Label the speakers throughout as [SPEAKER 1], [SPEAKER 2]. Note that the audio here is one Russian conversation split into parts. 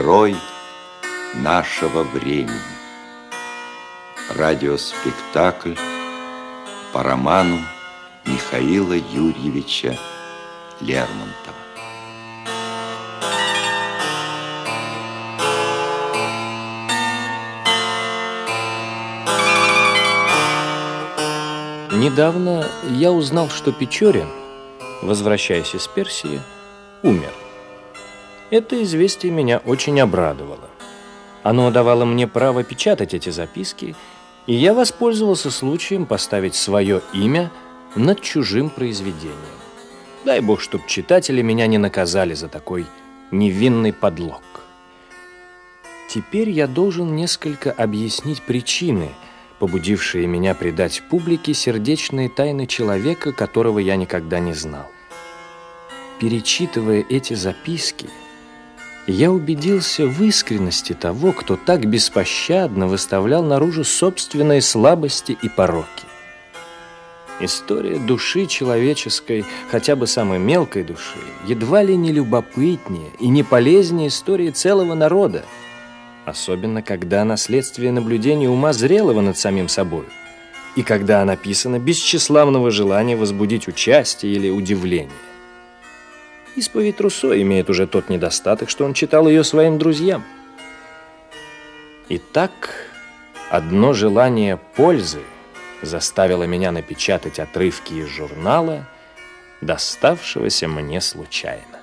[SPEAKER 1] Герой нашего времени. Радиоспектакль по роману Михаила Юрьевича Лермонтова.
[SPEAKER 2] Недавно я узнал, что Печорин, возвращаясь из Персии, умер. Это известие меня очень обрадовало. Оно давало мне право печатать эти записки, и я воспользовался случаем поставить свое имя над чужим произведением. Дай бог, чтоб читатели меня не наказали за такой невинный подлог. Теперь я должен несколько объяснить причины – побудившие меня предать публике сердечные тайны человека, которого я никогда не знал. Перечитывая эти записки, я убедился в искренности того, кто так беспощадно выставлял наружу собственные слабости и пороки. История души человеческой, хотя бы самой мелкой души, едва ли не любопытнее и не полезнее истории целого народа, особенно когда она следствие наблюдения ума зрелого над самим собой, и когда она написана без тщеславного желания возбудить участие или удивление. Исповедь Руссо имеет уже тот недостаток, что он читал ее своим друзьям. Итак, одно желание пользы заставило меня напечатать отрывки из журнала, доставшегося мне случайно.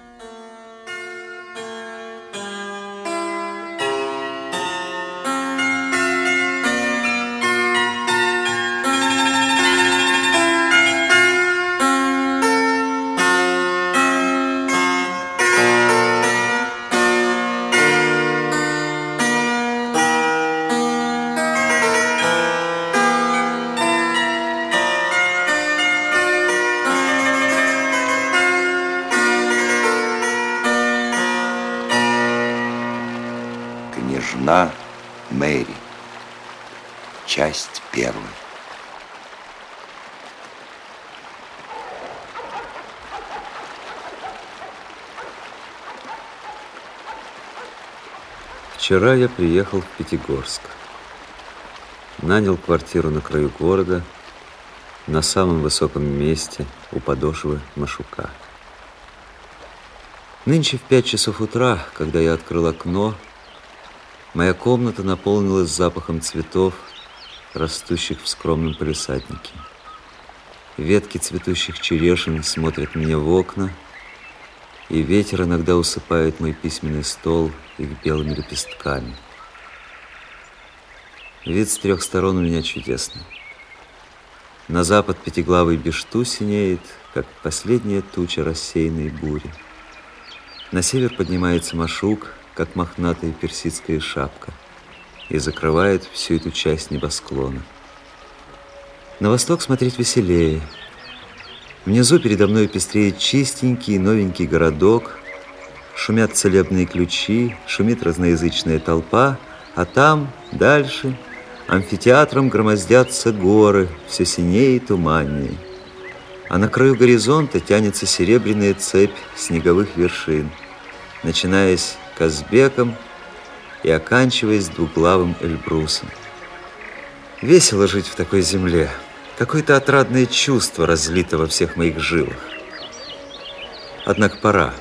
[SPEAKER 1] Часть первая.
[SPEAKER 3] Вчера я приехал в Пятигорск. Нанял квартиру на краю города, на самом высоком месте у подошвы Машука. Нынче в пять часов утра, когда я открыл окно, моя комната наполнилась запахом цветов, растущих в скромном полисаднике. Ветки цветущих черешин смотрят мне в окна, и ветер иногда усыпает мой письменный стол их белыми лепестками. Вид с трех сторон у меня чудесный. На запад пятиглавый бешту синеет, как последняя туча рассеянной бури. На север поднимается Машук, как мохнатая персидская шапка, и закрывает всю эту часть небосклона. На восток смотреть веселее. Внизу передо мной пестреет чистенький новенький городок, шумят целебные ключи, шумит разноязычная толпа, а там, дальше, амфитеатром громоздятся горы, все синее и туманнее. А на краю горизонта тянется серебряная цепь снеговых вершин, начинаясь Казбеком и оканчиваясь двуглавым Эльбрусом. Весело жить в такой земле. Какое-то отрадное чувство разлито во всех моих жилах. Однако пора.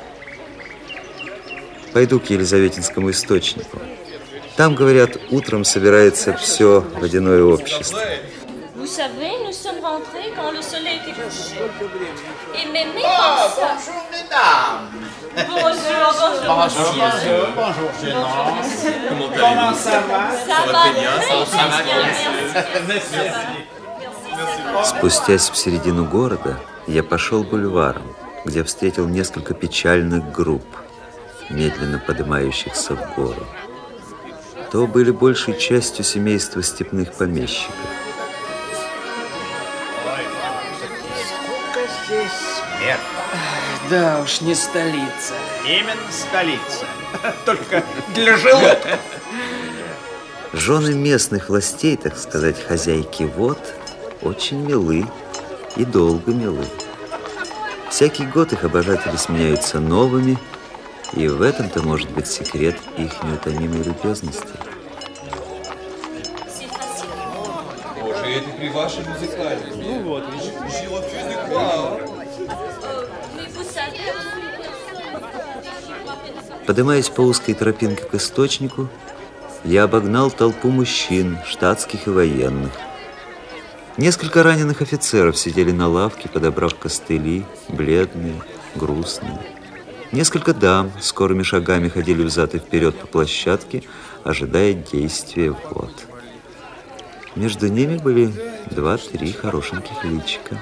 [SPEAKER 3] Пойду к Елизаветинскому источнику. Там, говорят, утром собирается все водяное общество.
[SPEAKER 4] Vous savez, nous sommes rentrés quand le soleil était couché. Et Mémé
[SPEAKER 5] Oh,
[SPEAKER 4] pensa...
[SPEAKER 5] bonjour, mesdames.
[SPEAKER 4] Bonjour, bonjour,
[SPEAKER 5] Bonjour,
[SPEAKER 4] monsieur.
[SPEAKER 5] bonjour, Gênance.
[SPEAKER 6] Comment
[SPEAKER 5] Comment ça va?
[SPEAKER 4] Ça va très,
[SPEAKER 6] ça va
[SPEAKER 4] bien,
[SPEAKER 6] bien.
[SPEAKER 4] merci. Ça va.
[SPEAKER 3] Спустясь в середину города, я пошел бульваром, где встретил несколько печальных групп, медленно поднимающихся в гору. То были большей частью семейства степных помещиков.
[SPEAKER 5] Здесь смертно.
[SPEAKER 7] Да уж, не столица.
[SPEAKER 5] Именно столица. Только для желудка.
[SPEAKER 3] Жены местных властей, так сказать, хозяйки вод, очень милы и долго милы. Всякий год их обожатели сменяются новыми, И в этом-то может быть секрет их неутомимой любезности.
[SPEAKER 6] Боже, это при вашей музыкальности. Ну вот,
[SPEAKER 4] Mais
[SPEAKER 3] Поднимаясь по узкой тропинке к источнику, я обогнал толпу мужчин, штатских и военных. Несколько раненых офицеров сидели на лавке, подобрав костыли, бледные, грустные. Несколько дам скорыми шагами ходили взад и вперед по площадке, ожидая действия вод. Между ними были два-три хорошеньких личика.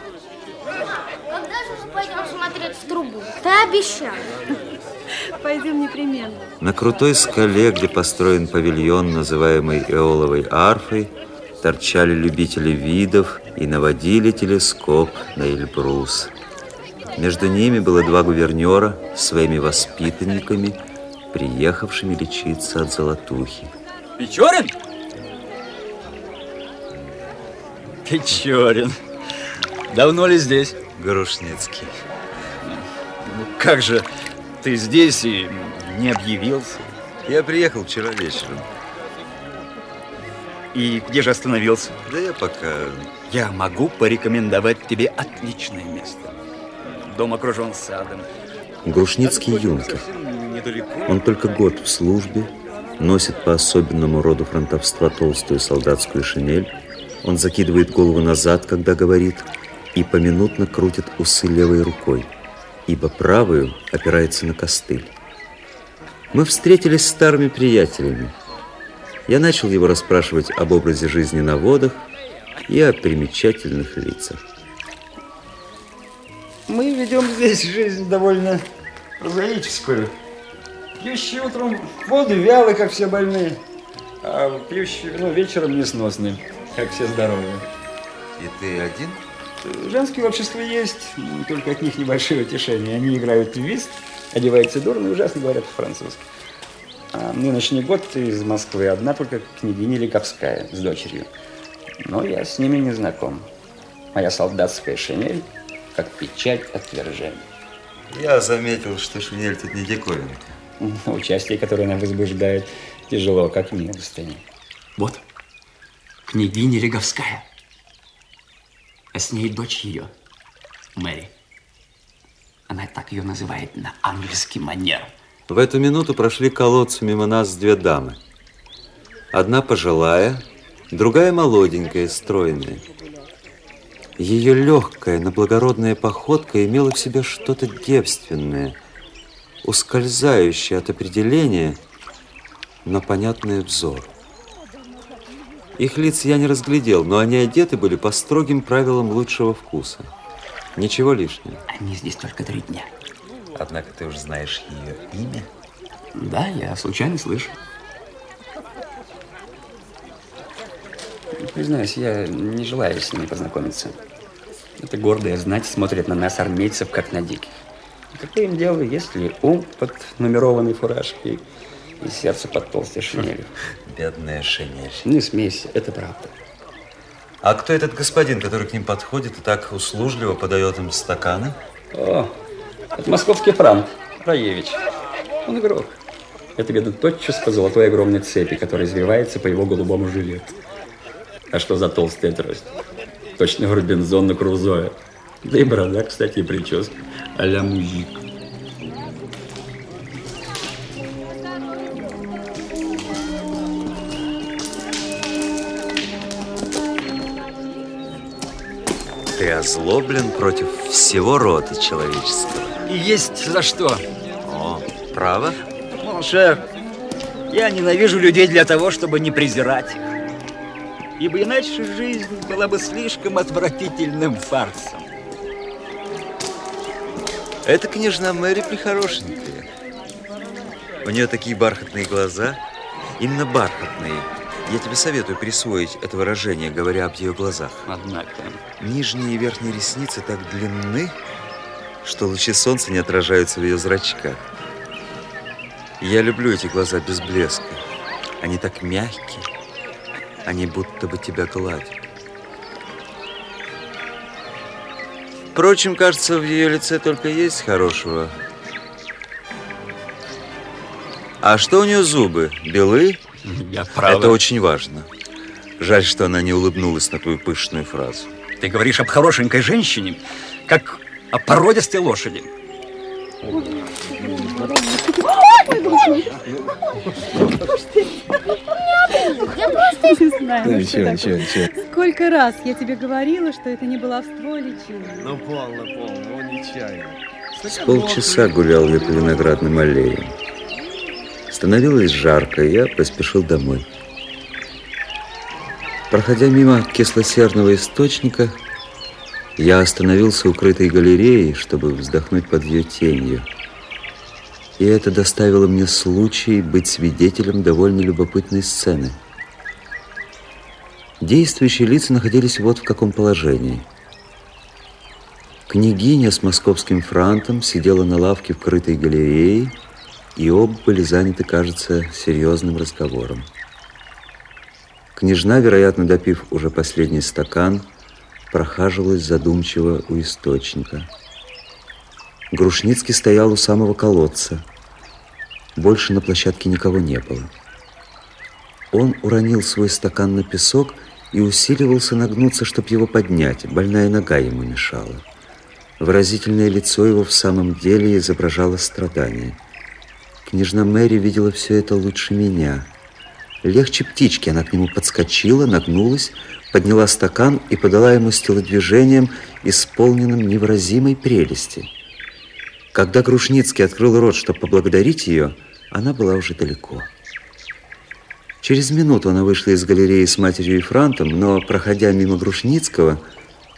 [SPEAKER 8] Когда же пойдем смотреть в трубу? Ты обещал.
[SPEAKER 9] Пойдем непременно.
[SPEAKER 3] На крутой скале, где построен павильон, называемый Эоловой арфой, торчали любители видов и наводили телескоп на Эльбрус. Между ними было два гувернера с своими воспитанниками, приехавшими лечиться от золотухи.
[SPEAKER 10] Печорин? Печорин. Давно ли здесь?
[SPEAKER 3] Грушницкий.
[SPEAKER 10] Ну, как же ты здесь и не объявился?
[SPEAKER 3] Я приехал вчера вечером.
[SPEAKER 10] И где же остановился?
[SPEAKER 3] Да я пока...
[SPEAKER 10] Я могу порекомендовать тебе отличное место. Дом окружен садом.
[SPEAKER 3] Грушницкий юнкер. Он только год в службе, носит по особенному роду фронтовства толстую солдатскую шинель. Он закидывает голову назад, когда говорит, и поминутно крутит усы левой рукой, ибо правую опирается на костыль. Мы встретились с старыми приятелями. Я начал его расспрашивать об образе жизни на водах и о примечательных лицах.
[SPEAKER 11] Мы ведем здесь жизнь довольно прозаическую. Пьющие утром воду вялы, как все больные, а пьющие вино вечером несносные, как все здоровые.
[SPEAKER 3] И ты один?
[SPEAKER 11] Женские общества есть, только от них небольшое утешение. Они играют в вист, одеваются дурно и ужасно говорят по-французски. А нынешний год из Москвы одна только княгиня Ликовская с дочерью. Но я с ними не знаком. Моя солдатская шинель как печать отвержения.
[SPEAKER 3] Я заметил, что шинель тут не диковинка.
[SPEAKER 11] Участие, которое она возбуждает, тяжело, как милостыня.
[SPEAKER 10] Вот, княгиня Леговская. А с ней дочь ее, Мэри. Она так ее называет на английский манер.
[SPEAKER 3] В эту минуту прошли колодцу мимо нас две дамы. Одна пожилая, другая молоденькая, стройная. Ее легкая, но благородная походка имела в себе что-то девственное, ускользающее от определения, но понятное взору. Их лиц я не разглядел, но они одеты были по строгим правилам лучшего вкуса. Ничего лишнего.
[SPEAKER 10] Они здесь только три дня.
[SPEAKER 3] Однако ты уже знаешь ее имя?
[SPEAKER 10] Да, я случайно слышу.
[SPEAKER 11] Признаюсь, я не желаю с ними познакомиться. Это гордая знать смотрит на нас, армейцев, как на диких. Какое им дело, если ум под нумерованной фуражкой и сердце под толстой шинелью?
[SPEAKER 3] Бедная шинель.
[SPEAKER 11] Не смейся, это правда.
[SPEAKER 3] А кто этот господин, который к ним подходит и так услужливо подает им стаканы?
[SPEAKER 11] О, это московский франк, Раевич. Он игрок. Это видно тотчас по золотой огромной цепи, которая извивается по его голубому жилету. А что за толстая трость? Точно Робинзон на Крузое. Да и борода, кстати, и прическа а-ля мужик.
[SPEAKER 3] Ты озлоблен против всего рода человеческого.
[SPEAKER 10] И есть за что.
[SPEAKER 3] О, право?
[SPEAKER 10] Ну, шеф, я ненавижу людей для того, чтобы не презирать их. Ибо иначе жизнь была бы слишком отвратительным фарсом.
[SPEAKER 3] Это княжна Мэри прихорошенькая. У нее такие бархатные глаза. Именно бархатные. Я тебе советую присвоить это выражение, говоря об ее глазах.
[SPEAKER 11] Однако.
[SPEAKER 3] Нижние и верхние ресницы так длинны, что лучи солнца не отражаются в ее зрачках. Я люблю эти глаза без блеска. Они так мягкие. Они будто бы тебя гладят. Впрочем, кажется, в ее лице только есть хорошего. А что у нее зубы? Белы?
[SPEAKER 10] Я прав.
[SPEAKER 3] Это очень важно. Жаль, что она не улыбнулась на твою пышную фразу.
[SPEAKER 10] Ты говоришь об хорошенькой женщине, как о породистой лошади.
[SPEAKER 9] Я просто не знаю.
[SPEAKER 2] Ну,
[SPEAKER 9] ну,
[SPEAKER 2] ничего, ничего, ничего.
[SPEAKER 9] Сколько раз я тебе говорила, что это не баловство или чудо.
[SPEAKER 6] Ну, полно, полно, он нечаянно.
[SPEAKER 3] С полчаса гулял я по виноградным аллеям. Становилось жарко, я поспешил домой. Проходя мимо кислосерного источника, я остановился у крытой галереи, чтобы вздохнуть под ее тенью. И это доставило мне случай быть свидетелем довольно любопытной сцены. Действующие лица находились вот в каком положении. Княгиня с московским франтом сидела на лавке в крытой галерее, и оба были заняты, кажется, серьезным разговором. Княжна, вероятно, допив уже последний стакан, прохаживалась задумчиво у источника. Грушницкий стоял у самого колодца. Больше на площадке никого не было. Он уронил свой стакан на песок и усиливался нагнуться, чтобы его поднять. Больная нога ему мешала. Выразительное лицо его в самом деле изображало страдание. Княжна Мэри видела все это лучше меня. Легче птички она к нему подскочила, нагнулась, подняла стакан и подала ему с телодвижением, исполненным невыразимой прелести. Когда Грушницкий открыл рот, чтобы поблагодарить ее, она была уже далеко. Через минуту она вышла из галереи с матерью и франтом, но, проходя мимо Грушницкого,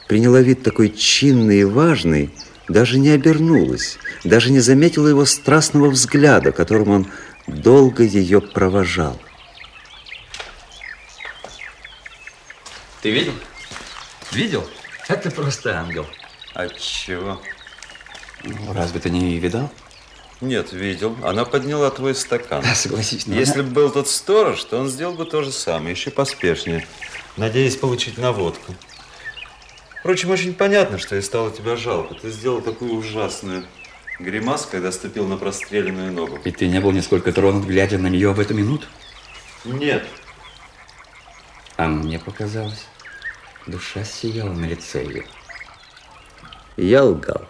[SPEAKER 3] приняла вид такой чинный и важный, даже не обернулась, даже не заметила его страстного взгляда, которым он долго ее провожал.
[SPEAKER 10] Ты видел? Видел? Это просто ангел.
[SPEAKER 3] От чего?
[SPEAKER 10] Ну, разве ты не видал?
[SPEAKER 3] Нет, видел. Она подняла твой стакан.
[SPEAKER 10] Да, согласись, но
[SPEAKER 3] Если
[SPEAKER 10] она-
[SPEAKER 3] бы был тот сторож, то он сделал бы то же самое, еще поспешнее, надеясь получить наводку. Впрочем, очень понятно, что ей стало тебя жалко. Ты сделал такую ужасную гримасу, когда ступил на простреленную ногу.
[SPEAKER 10] И ты не был нисколько тронут, глядя на нее в эту минуту?
[SPEAKER 3] Нет.
[SPEAKER 10] А мне показалось, душа сияла на лице ее.
[SPEAKER 3] Я лгал,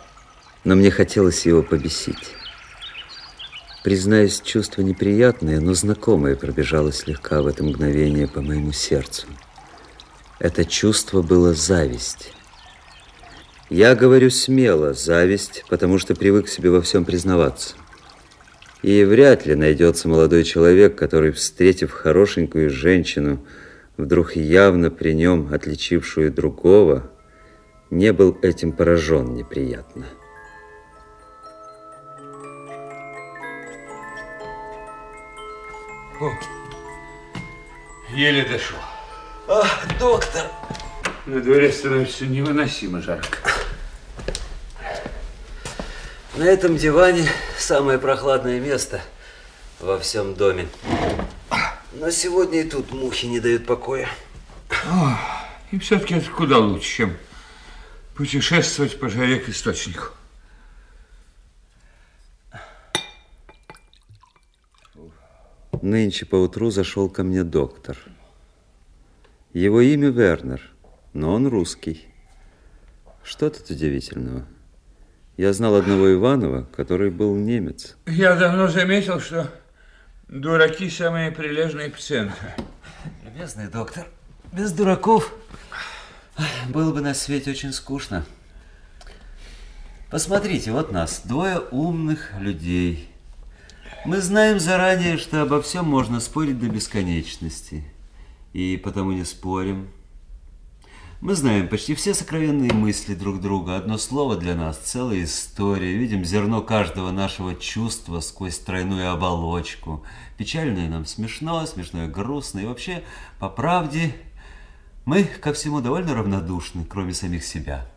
[SPEAKER 3] но мне хотелось его побесить. Признаюсь, чувство неприятное, но знакомое пробежало слегка в это мгновение по моему сердцу. Это чувство было зависть. Я говорю смело зависть, потому что привык себе во всем признаваться. И вряд ли найдется молодой человек, который, встретив хорошенькую женщину, вдруг явно при нем отличившую другого, не был этим поражен неприятно.
[SPEAKER 12] О, еле дошел.
[SPEAKER 13] А, доктор!
[SPEAKER 12] На дворе становится невыносимо жарко.
[SPEAKER 3] На этом диване самое прохладное место во всем доме. Но сегодня и тут мухи не дают покоя.
[SPEAKER 12] О, и все-таки это куда лучше, чем путешествовать по жаре к источнику.
[SPEAKER 3] Нынче поутру зашел ко мне доктор. Его имя Вернер, но он русский. Что тут удивительного? Я знал одного Иванова, который был немец.
[SPEAKER 12] Я давно заметил, что дураки самые прилежные пациенты.
[SPEAKER 3] Любезный доктор, без дураков было бы на свете очень скучно. Посмотрите, вот нас, двое умных людей. Мы знаем заранее, что обо всем можно спорить до бесконечности. И потому не спорим. Мы знаем почти все сокровенные мысли друг друга. Одно слово для нас – целая история. Видим зерно каждого нашего чувства сквозь тройную оболочку. Печальное нам смешно, смешное грустно. И вообще, по правде, мы ко всему довольно равнодушны, кроме самих себя.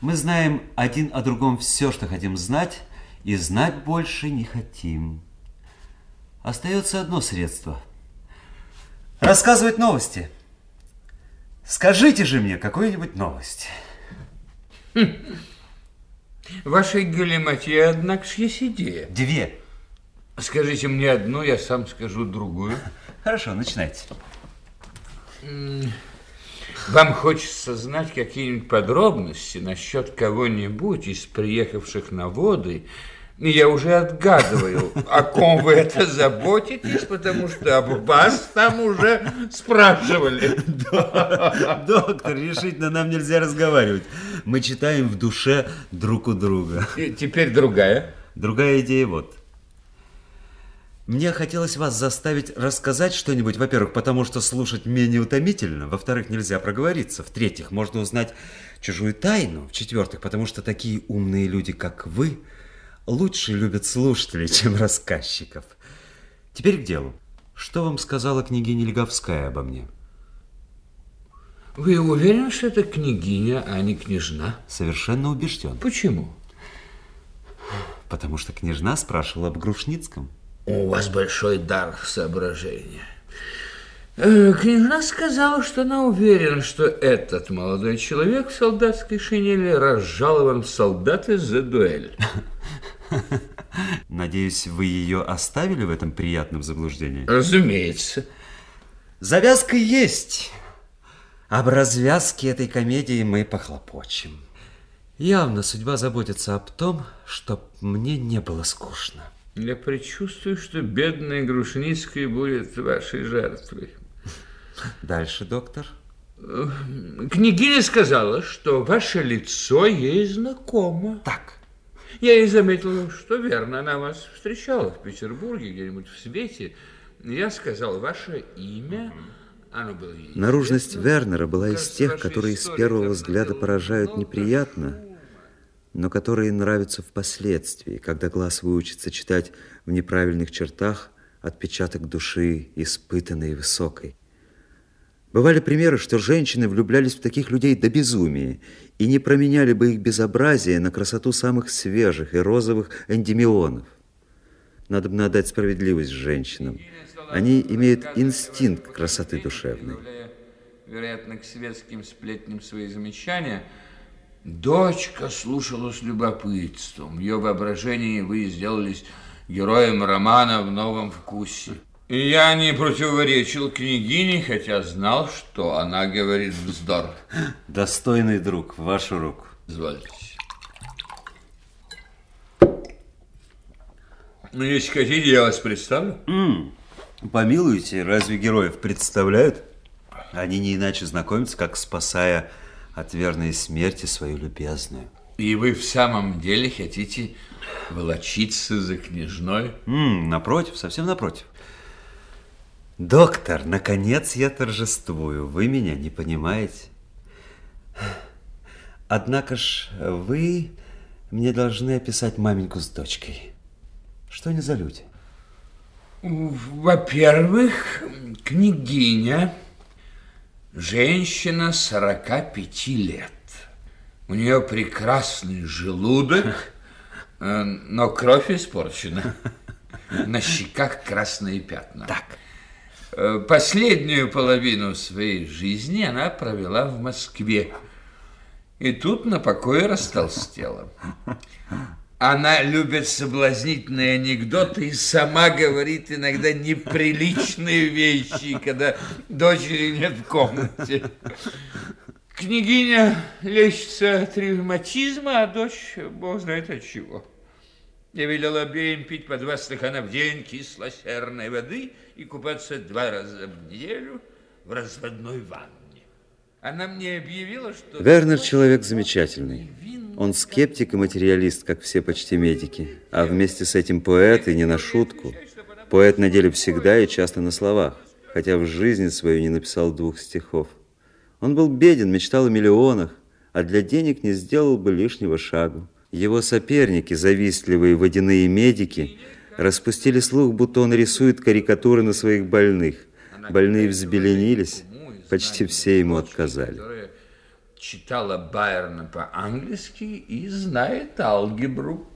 [SPEAKER 3] Мы знаем один о другом все, что хотим знать, и знать больше не хотим. Остается одно средство – рассказывать новости. Скажите же мне какую-нибудь новость.
[SPEAKER 12] Вашей галиматье, однако, ж есть идея.
[SPEAKER 3] Две.
[SPEAKER 12] Скажите мне одну, я сам скажу другую.
[SPEAKER 3] Хорошо, начинайте.
[SPEAKER 12] Вам хочется знать какие-нибудь подробности насчет кого-нибудь из приехавших на воды? Я уже отгадываю, о ком вы это заботитесь, потому что об вас там уже спрашивали.
[SPEAKER 3] Доктор, решительно нам нельзя разговаривать. Мы читаем в душе друг у друга.
[SPEAKER 12] И теперь другая.
[SPEAKER 3] Другая идея вот. Мне хотелось вас заставить рассказать что-нибудь, во-первых, потому что слушать менее утомительно, во-вторых, нельзя проговориться, в-третьих, можно узнать чужую тайну, в-четвертых, потому что такие умные люди, как вы, лучше любят слушателей, чем рассказчиков. Теперь к делу. Что вам сказала княгиня Леговская обо мне?
[SPEAKER 12] Вы уверены, что это княгиня, а не княжна?
[SPEAKER 3] Совершенно убежден.
[SPEAKER 12] Почему?
[SPEAKER 3] Потому что княжна спрашивала об Грушницком.
[SPEAKER 12] У вас большой дар соображения. Э, Княжна сказала, что она уверена, что этот молодой человек в солдатской шинели разжалован в солдаты за дуэль.
[SPEAKER 3] Надеюсь, вы ее оставили в этом приятном заблуждении?
[SPEAKER 12] Разумеется.
[SPEAKER 3] Завязка есть. Об развязке этой комедии мы похлопочем. Явно судьба заботится об том, чтобы мне не было скучно.
[SPEAKER 12] Я предчувствую, что бедная Грушницкая будет вашей жертвой.
[SPEAKER 3] Дальше, доктор.
[SPEAKER 12] Княгиня сказала, что ваше лицо ей знакомо.
[SPEAKER 3] Так.
[SPEAKER 12] Я и заметил, что верно, она вас встречала в Петербурге, где-нибудь в свете. Я сказал, ваше имя, оно было ей
[SPEAKER 3] Наружность
[SPEAKER 12] известно.
[SPEAKER 3] Вернера была из
[SPEAKER 12] Кажется,
[SPEAKER 3] тех,
[SPEAKER 12] ваша
[SPEAKER 3] которые с первого взгляда
[SPEAKER 12] было
[SPEAKER 3] поражают неприятно, но которые нравятся впоследствии, когда глаз выучится читать в неправильных чертах отпечаток души, испытанной и высокой. Бывали примеры, что женщины влюблялись в таких людей до безумия и не променяли бы их безобразие на красоту самых свежих и розовых эндемионов. Надо бы отдать справедливость женщинам. Они имеют инстинкт красоты душевной.
[SPEAKER 12] Вероятно, к светским сплетням свои замечания, дочка слушала с любопытством. Ее воображении вы сделались героем романа в новом вкусе. Я не противоречил княгине, хотя знал, что она говорит вздор.
[SPEAKER 3] Достойный друг, вашу руку.
[SPEAKER 12] Извольте. Ну, если хотите, я вас представлю.
[SPEAKER 3] М, Помилуйте, разве героев представляют? Они не иначе знакомятся, как спасая от верной смерти свою любезную.
[SPEAKER 12] И вы в самом деле хотите волочиться за княжной?
[SPEAKER 3] М, напротив, совсем напротив. Доктор, наконец я торжествую. Вы меня не понимаете. Однако ж вы мне должны описать маменьку с дочкой. Что они за люди?
[SPEAKER 12] Во-первых, княгиня, женщина 45 лет. У нее прекрасный желудок, э, но кровь испорчена. На щеках красные пятна.
[SPEAKER 3] Так.
[SPEAKER 12] Э, Последнюю половину своей жизни она провела в Москве. И тут на покое растолстела. Она любит соблазнительные анекдоты и сама говорит иногда неприличные вещи, когда дочери нет в комнате. Княгиня лечится от ревматизма, а дочь бог знает от чего. Я велел обеим пить по два стакана в день кислосерной воды и купаться два раза в неделю в разводной ванне. Она мне объявила, что...
[SPEAKER 3] Вернер человек замечательный. Он скептик и материалист, как все почти медики. А вместе с этим поэт и не на шутку. Поэт на деле всегда и часто на словах, хотя в жизни свою не написал двух стихов. Он был беден, мечтал о миллионах, а для денег не сделал бы лишнего шагу. Его соперники, завистливые водяные медики, распустили слух, будто он рисует карикатуры на своих больных. Больные взбеленились, почти все ему отказали.
[SPEAKER 12] читала Байрона по-английски и знает алгебру.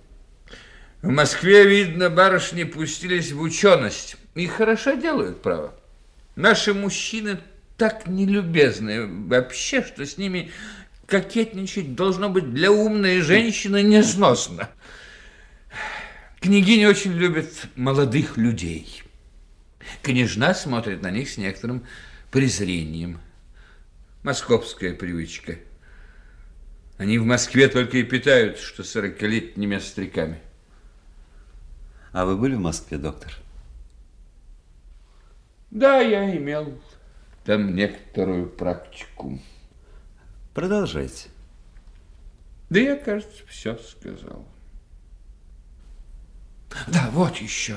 [SPEAKER 12] В Москве, видно, барышни пустились в ученость. И хорошо делают, право. Наши мужчины так нелюбезны вообще, что с ними кокетничать должно быть для умной женщины несносно. Княгиня очень любит молодых людей. Княжна смотрит на них с некоторым презрением. Московская привычка. Они в Москве только и питают, что сорокалетними остряками.
[SPEAKER 3] А вы были в Москве, доктор?
[SPEAKER 12] Да, я имел там некоторую практику.
[SPEAKER 3] Продолжайте.
[SPEAKER 12] Да я, кажется, все сказал. Да, вот еще.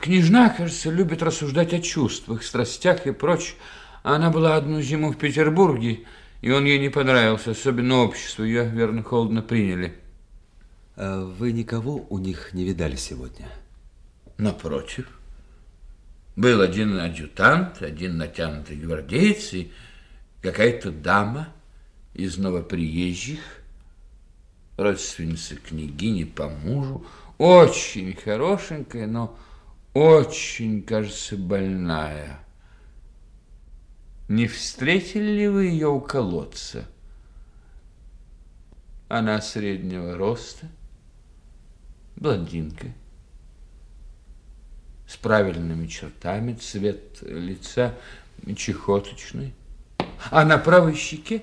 [SPEAKER 12] Княжна, кажется, любит рассуждать о чувствах, страстях и прочь. Она была одну зиму в Петербурге, и он ей не понравился, особенно общество. Ее, верно, холодно приняли.
[SPEAKER 3] А вы никого у них не видали сегодня?
[SPEAKER 12] Напротив. Был один адъютант, один натянутый гвардеец и какая-то дама из новоприезжих, родственница княгини по мужу, очень хорошенькая, но очень, кажется, больная. Не встретили ли вы ее у колодца? Она среднего роста, блондинка, с правильными чертами, цвет лица чехоточный, а на правой щеке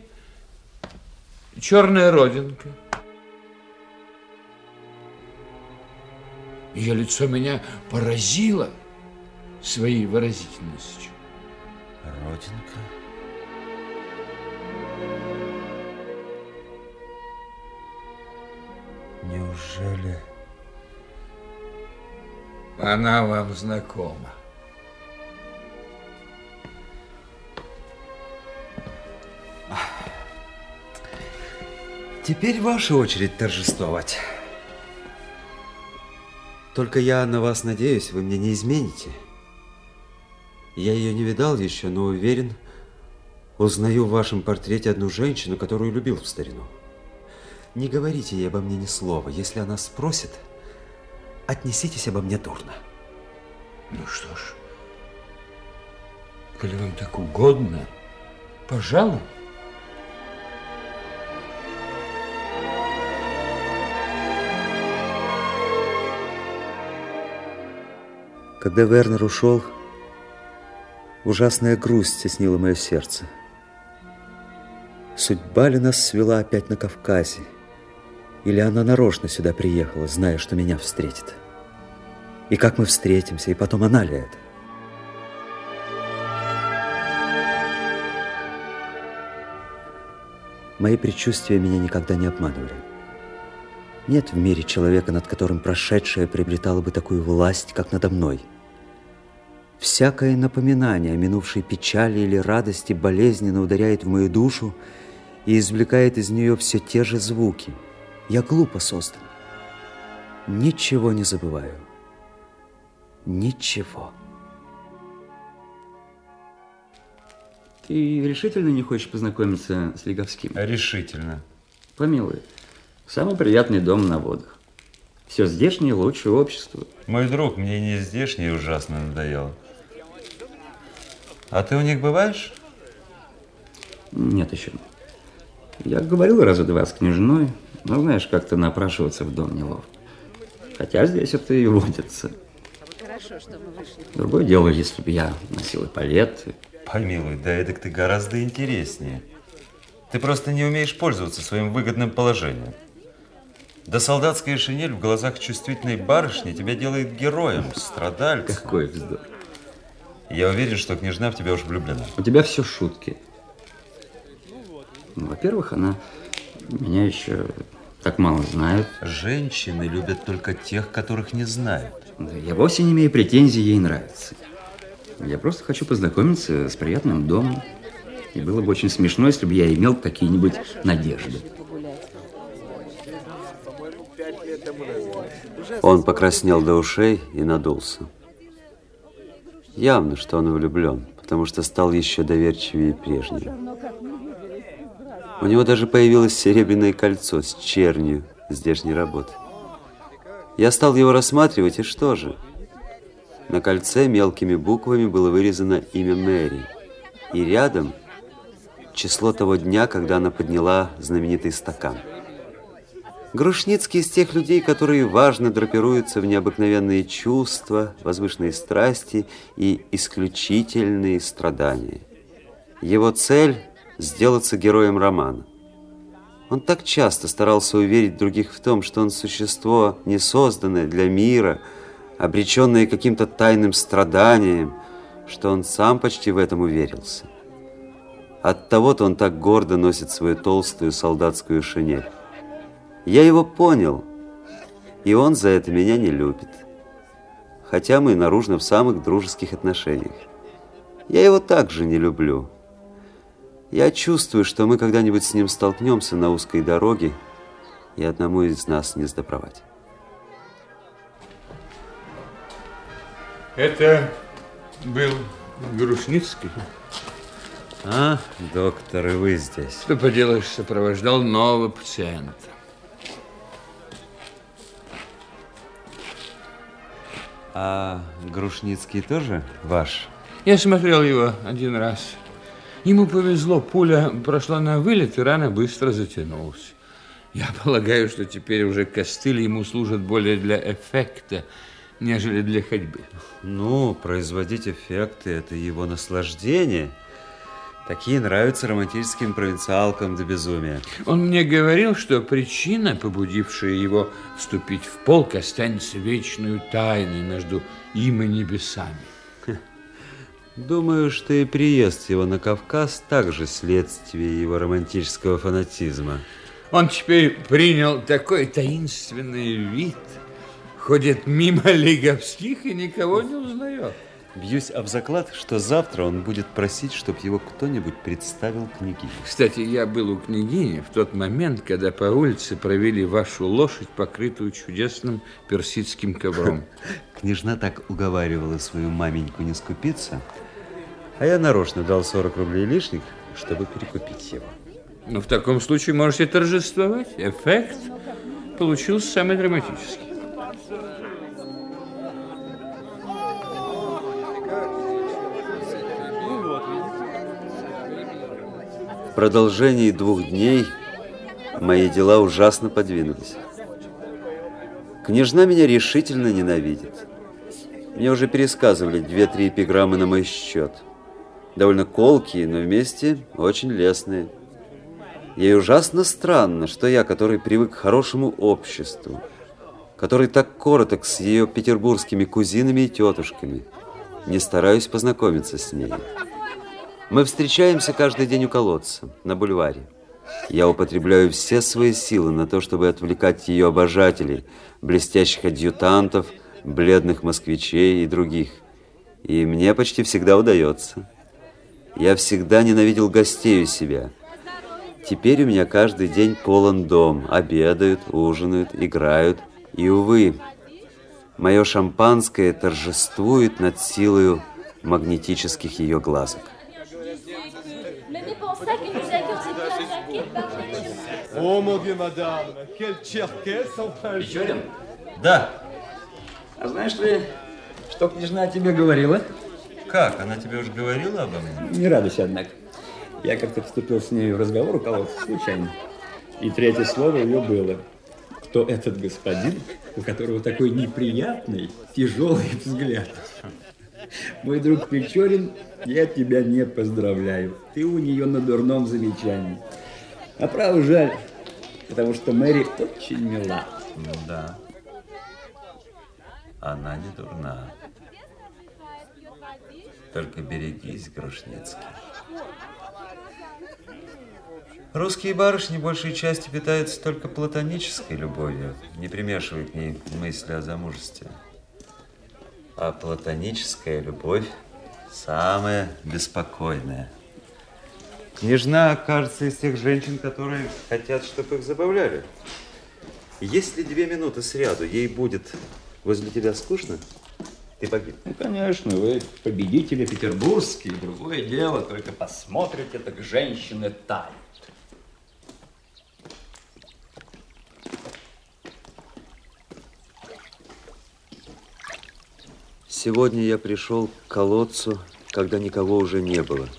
[SPEAKER 12] черная родинка. Ее лицо меня поразило своей выразительностью.
[SPEAKER 3] Родинка? Неужели...
[SPEAKER 12] Она вам знакома.
[SPEAKER 3] Теперь ваша очередь торжествовать. Только я на вас надеюсь, вы мне не измените. Я ее не видал еще, но уверен, узнаю в вашем портрете одну женщину, которую любил в старину. Не говорите ей обо мне ни слова. Если она спросит, отнеситесь обо мне дурно.
[SPEAKER 12] Ну что ж, коли вам так угодно, пожалуй.
[SPEAKER 3] Когда Вернер ушел, ужасная грусть стеснила мое сердце. Судьба ли нас свела опять на Кавказе? Или она нарочно сюда приехала, зная, что меня встретит? И как мы встретимся, и потом она ли это? Мои предчувствия меня никогда не обманывали. Нет в мире человека, над которым прошедшее приобретало бы такую власть, как надо мной. Всякое напоминание о минувшей печали или радости болезненно ударяет в мою душу и извлекает из нее все те же звуки. Я глупо создан. Ничего не забываю. Ничего.
[SPEAKER 11] Ты решительно не хочешь познакомиться с Леговским?
[SPEAKER 3] Решительно.
[SPEAKER 11] Помилуй. Самый приятный дом на водах. Все здешнее лучшее общество.
[SPEAKER 3] Мой друг, мне не здешний ужасно надоел. А ты у них бываешь?
[SPEAKER 11] Нет еще. Я говорил раза два с княжной, но знаешь, как-то напрашиваться в дом неловко. Хотя здесь это и водится.
[SPEAKER 9] Хорошо, что мы вышли.
[SPEAKER 11] Другое дело, если бы я носил эполет.
[SPEAKER 3] Помилуй, да это ты гораздо интереснее. Ты просто не умеешь пользоваться своим выгодным положением. Да солдатская шинель в глазах чувствительной барышни тебя делает героем, страдальцем.
[SPEAKER 11] Какой вздор.
[SPEAKER 3] Я уверен, что княжна в тебя уж влюблена.
[SPEAKER 11] У тебя все шутки. Ну, Во-первых, она меня еще так мало знает.
[SPEAKER 3] Женщины любят только тех, которых не знают.
[SPEAKER 11] Да я вовсе не имею претензий, ей нравится. Я просто хочу познакомиться с приятным домом. И было бы очень смешно, если бы я имел какие-нибудь надежды.
[SPEAKER 3] Он покраснел до ушей и надулся. Явно, что он влюблен, потому что стал еще доверчивее прежнего. У него даже появилось серебряное кольцо с чернью здешней работы. Я стал его рассматривать, и что же? На кольце мелкими буквами было вырезано имя Мэри. И рядом число того дня, когда она подняла знаменитый стакан. Грушницкий из тех людей, которые важно драпируются в необыкновенные чувства, возвышенные страсти и исключительные страдания. Его цель – сделаться героем романа. Он так часто старался уверить других в том, что он существо, не созданное для мира, обреченное каким-то тайным страданием, что он сам почти в этом уверился. Оттого-то он так гордо носит свою толстую солдатскую шинель. Я его понял, и он за это меня не любит. Хотя мы наружно в самых дружеских отношениях. Я его также не люблю. Я чувствую, что мы когда-нибудь с ним столкнемся на узкой дороге, и одному из нас не сдобровать.
[SPEAKER 12] Это был Грушницкий?
[SPEAKER 3] А, доктор, и вы здесь.
[SPEAKER 12] Что поделаешь, сопровождал нового пациента.
[SPEAKER 3] А Грушницкий тоже ваш?
[SPEAKER 12] Я смотрел его один раз. Ему повезло, пуля прошла на вылет, и рана быстро затянулась. Я полагаю, что теперь уже костыли ему служат более для эффекта, нежели для ходьбы.
[SPEAKER 3] Ну, производить эффекты – это его наслаждение. Такие нравятся романтическим провинциалкам до безумия.
[SPEAKER 12] Он мне говорил, что причина, побудившая его вступить в полк, останется вечной тайной между им и небесами.
[SPEAKER 3] Думаю, что и приезд его на Кавказ также следствие его романтического фанатизма.
[SPEAKER 12] Он теперь принял такой таинственный вид, ходит мимо лиговских и никого не узнает.
[SPEAKER 3] Бьюсь об заклад, что завтра он будет просить, чтобы его кто-нибудь представил княгине.
[SPEAKER 12] Кстати, я был у княгини в тот момент, когда по улице провели вашу лошадь, покрытую чудесным персидским ковром.
[SPEAKER 3] Княжна так уговаривала свою маменьку не скупиться, а я нарочно дал 40 рублей лишних, чтобы перекупить его.
[SPEAKER 12] Ну, в таком случае можете торжествовать. Эффект получился самый драматический.
[SPEAKER 3] Продолжении двух дней мои дела ужасно подвинулись. Княжна меня решительно ненавидит. Мне уже пересказывали две-три эпиграммы на мой счет. Довольно колкие, но вместе очень лестные. Ей ужасно странно, что я, который привык к хорошему обществу, который так короток с ее петербургскими кузинами и тетушками, не стараюсь познакомиться с ней. Мы встречаемся каждый день у колодца, на бульваре. Я употребляю все свои силы на то, чтобы отвлекать ее обожателей, блестящих адъютантов, бледных москвичей и других. И мне почти всегда удается. Я всегда ненавидел гостей у себя. Теперь у меня каждый день полон дом. Обедают, ужинают, играют. И, увы, мое шампанское торжествует над силою магнетических ее глазок.
[SPEAKER 6] О, Dieu, madame, quel черкес
[SPEAKER 11] Печорин?
[SPEAKER 3] Да.
[SPEAKER 11] А знаешь ли, что княжна о тебе говорила?
[SPEAKER 3] Как? Она тебе уже говорила обо мне?
[SPEAKER 11] Не радуйся, однако. Я как-то вступил с ней в разговор у колодца случайно. И третье слово ее было. Кто этот господин, у которого такой неприятный, тяжелый взгляд? Мой друг Печорин, я тебя не поздравляю. Ты у нее на дурном замечании. А право жаль, потому что Мэри очень мила.
[SPEAKER 3] Да. Она не дурна. Только берегись, Грушницкий. Русские барышни большей части питаются только платонической любовью, не примешивая к ней мысли о замужестве. А платоническая любовь самая беспокойная. Княжна, кажется, из тех женщин, которые хотят, чтобы их забавляли. Если две минуты сряду ей будет возле тебя скучно, ты погиб.
[SPEAKER 11] Ну, конечно, вы победители петербургские, другое дело, только посмотрите, так женщины тают.
[SPEAKER 3] Сегодня я пришел к колодцу, когда никого уже не было.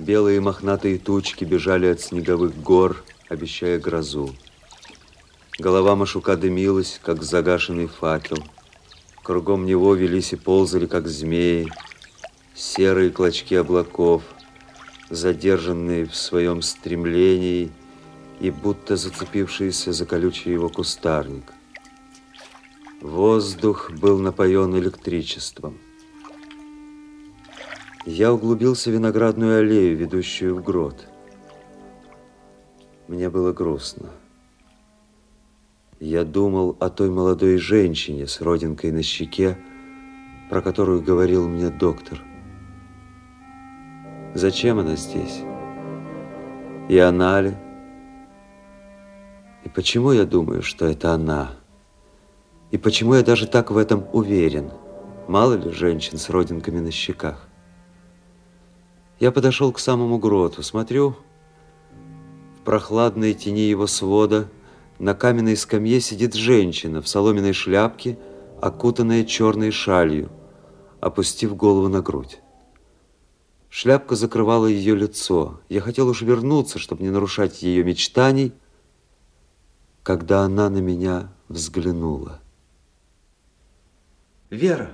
[SPEAKER 3] Белые мохнатые тучки бежали от снеговых гор, обещая грозу. Голова Машука дымилась, как загашенный факел. Кругом него велись и ползали, как змеи, серые клочки облаков, задержанные в своем стремлении и будто зацепившиеся за колючий его кустарник. Воздух был напоен электричеством. Я углубился в виноградную аллею, ведущую в грот. Мне было грустно. Я думал о той молодой женщине с родинкой на щеке, про которую говорил мне доктор. Зачем она здесь? И она ли? И почему я думаю, что это она? И почему я даже так в этом уверен? Мало ли женщин с родинками на щеках? Я подошел к самому гроту, смотрю, в прохладной тени его свода на каменной скамье сидит женщина в соломенной шляпке, окутанная черной шалью, опустив голову на грудь. Шляпка закрывала ее лицо. Я хотел уж вернуться, чтобы не нарушать ее мечтаний, когда она на меня взглянула. Вера!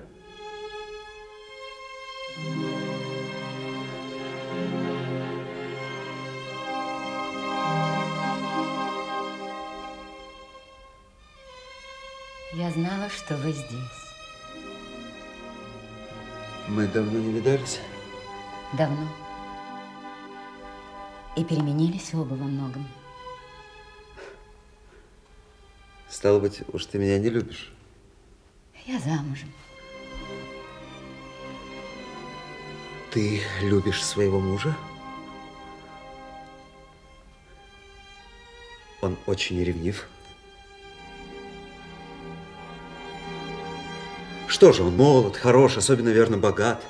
[SPEAKER 14] Я знала, что вы здесь.
[SPEAKER 3] Мы давно не видались?
[SPEAKER 14] Давно. И переменились оба во многом.
[SPEAKER 3] Стало быть, уж ты меня не любишь?
[SPEAKER 14] Я замужем.
[SPEAKER 3] Ты любишь своего мужа? Он очень ревнив. Что же, он молод, хорош, особенно, верно, богат.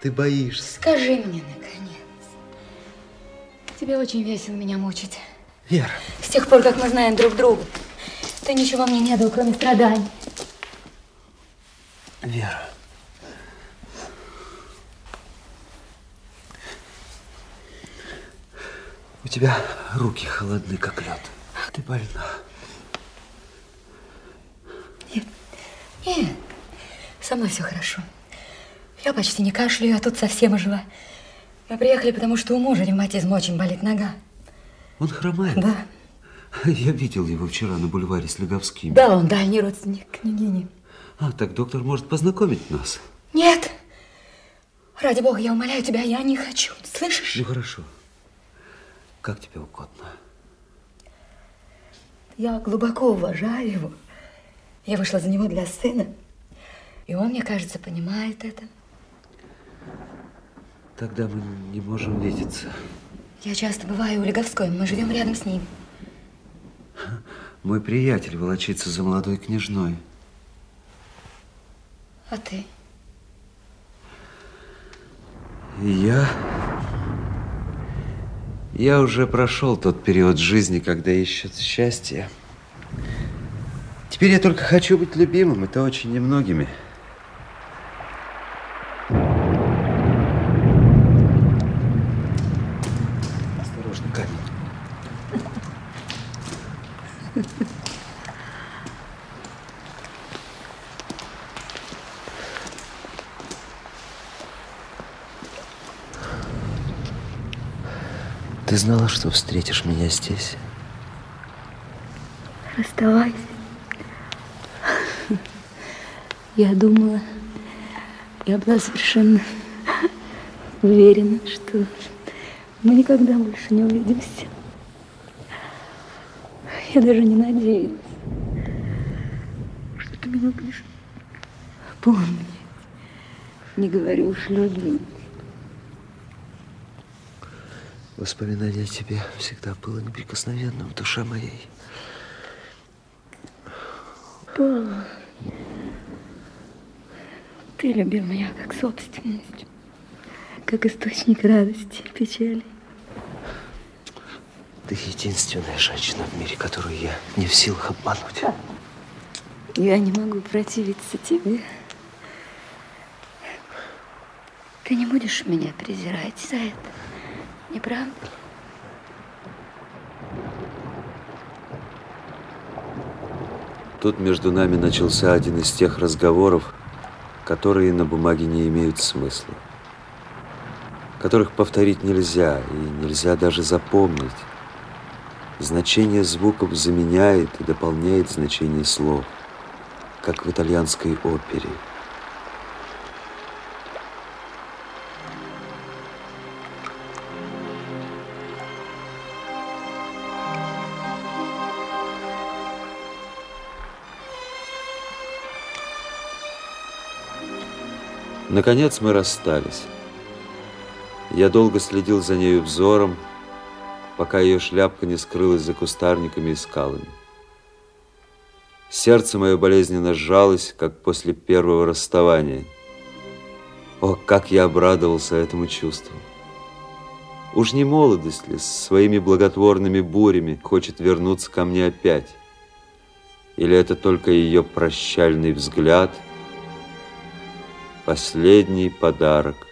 [SPEAKER 3] Ты боишься.
[SPEAKER 14] Скажи мне, наконец. Тебе очень весело меня мучить.
[SPEAKER 3] Вера.
[SPEAKER 14] С тех пор, как мы знаем друг друга, ты ничего мне не дал, кроме страданий.
[SPEAKER 3] Вера. У тебя руки холодны, как лед. Ты больна.
[SPEAKER 14] Нет, нет, со мной все хорошо. Я почти не кашляю, а тут совсем ожила. Мы приехали, потому что у мужа ревматизм очень болит нога.
[SPEAKER 3] Он хромает?
[SPEAKER 14] Да.
[SPEAKER 3] Я видел его вчера на бульваре с Леговскими.
[SPEAKER 14] Да, он дальний родственник княгини.
[SPEAKER 3] А, так доктор может познакомить нас.
[SPEAKER 14] Нет. Ради бога, я умоляю тебя, я не хочу. Слышишь?
[SPEAKER 3] Ну, хорошо. Как тебе угодно.
[SPEAKER 14] Я глубоко уважаю его. Я вышла за него для сына. И он, мне кажется, понимает это.
[SPEAKER 3] Тогда мы не можем видеться.
[SPEAKER 14] Я часто бываю у Леговской, мы живем рядом с ним.
[SPEAKER 3] Мой приятель волочится за молодой княжной.
[SPEAKER 14] А ты?
[SPEAKER 3] Я... Я уже прошел тот период жизни, когда ищут счастье. Теперь я только хочу быть любимым, это очень немногими. Ты знала, что встретишь меня здесь?
[SPEAKER 14] Расставайся. Я думала, я была совершенно уверена, что мы никогда больше не увидимся. Я даже не надеялась, что ты меня будешь помнить. Не говорю уж любить.
[SPEAKER 3] Воспоминание о тебе всегда было неприкосновенным в душе моей.
[SPEAKER 14] Павел, ты любил меня как собственность, как источник радости и печали.
[SPEAKER 3] Ты единственная женщина в мире, которую я не в силах обмануть.
[SPEAKER 14] Я не могу противиться тебе. Ты не будешь меня презирать за это, не правда?
[SPEAKER 3] Тут между нами начался один из тех разговоров, которые на бумаге не имеют смысла, которых повторить нельзя и нельзя даже запомнить. Значение звуков заменяет и дополняет значение слов, как в итальянской опере. Наконец мы расстались. Я долго следил за нею взором, пока ее шляпка не скрылась за кустарниками и скалами. Сердце мое болезненно сжалось, как после первого расставания. О, как я обрадовался этому чувству! Уж не молодость ли с своими благотворными бурями хочет вернуться ко мне опять? Или это только ее прощальный взгляд — последний подарок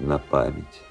[SPEAKER 3] на память.